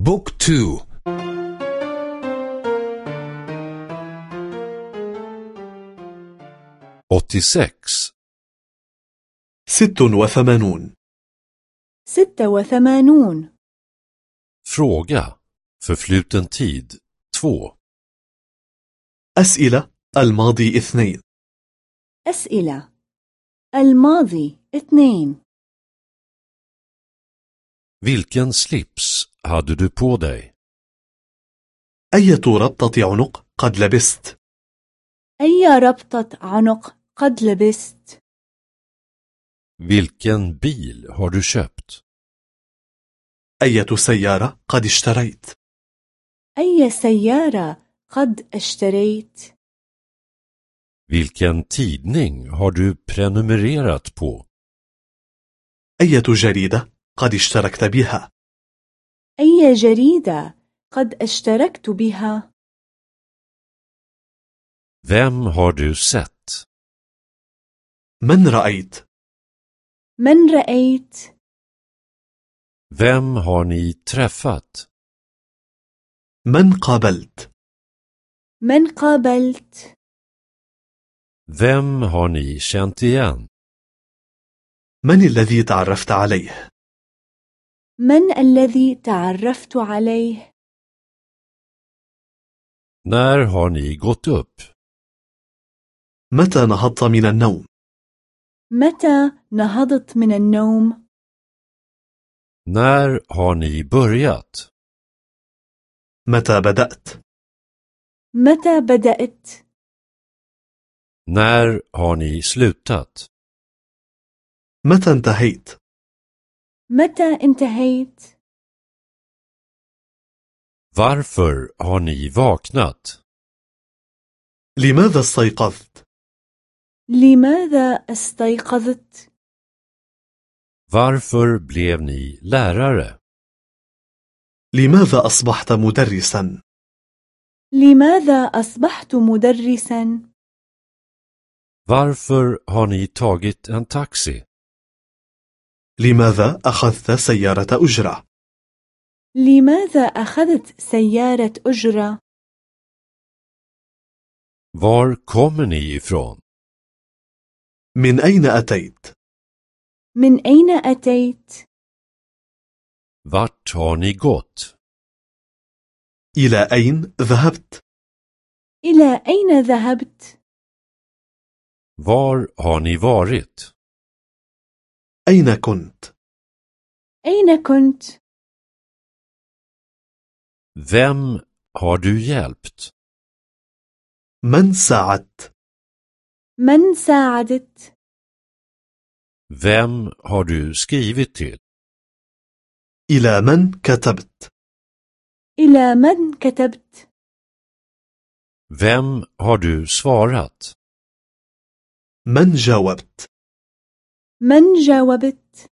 بوك تو åttiosex ست وثمانون ستة وثمانون Fråga Förfluten tid 2 أسئلة الماضي اثنين أسئلة الماضي اثنين Vilken slips hade du på dig? أية ربطة عنق قد لبست؟ أي ربطة عنق قد لبست؟ Vilken bil har du köpt? أية سيارة قد اشتريت؟ أي سيارة قد اشتريت؟ Vilken tidning har du prenumererat på? أية جريدة قد اشتركت بها؟ أي جريدة قد اشتركت بها؟ Vem har du sett? من رأيت؟ من رأيت؟ Vem har ni träffat? من قابلت؟ من قابلت؟ Vem har ni känt igen? من الذي تعرفت عليه؟ من الذي تعرفت عليه؟ När har ni gått upp? متى نهضت من النوم؟ متى نهضت من النوم؟ När har ni börjat? متى بدأت؟ متى بدأت؟ När har ni slutat? متى انتهيت؟ متى انتهيت؟ Varför har ni vaknat? لماذا استيقظت؟ لماذا استيقظت؟ Varför blev ni lärare? لماذا أصبحت مدرسا؟ لماذا أصبحت مدرسا؟ Varför har ni tagit en taxi? لماذا أخذت سيارة أجرة؟ لماذا أخذت سيارة أجرة؟ Var kommer ni ifrån? من أين أتيت؟ من أين أتيت؟ Vart har ni gått? إلى أين ذهبت؟ إلى أين ذهبت؟ Var har ni varit? أين كنت؟ أين كنت؟ Vem har du hjälpt? من ساعدت؟ من ساعدت؟ Vem har du skrivit till? إلى من كتبت؟ إلى من كتبت؟ Vem har du svarat? من جاوبت؟ من جاوبت؟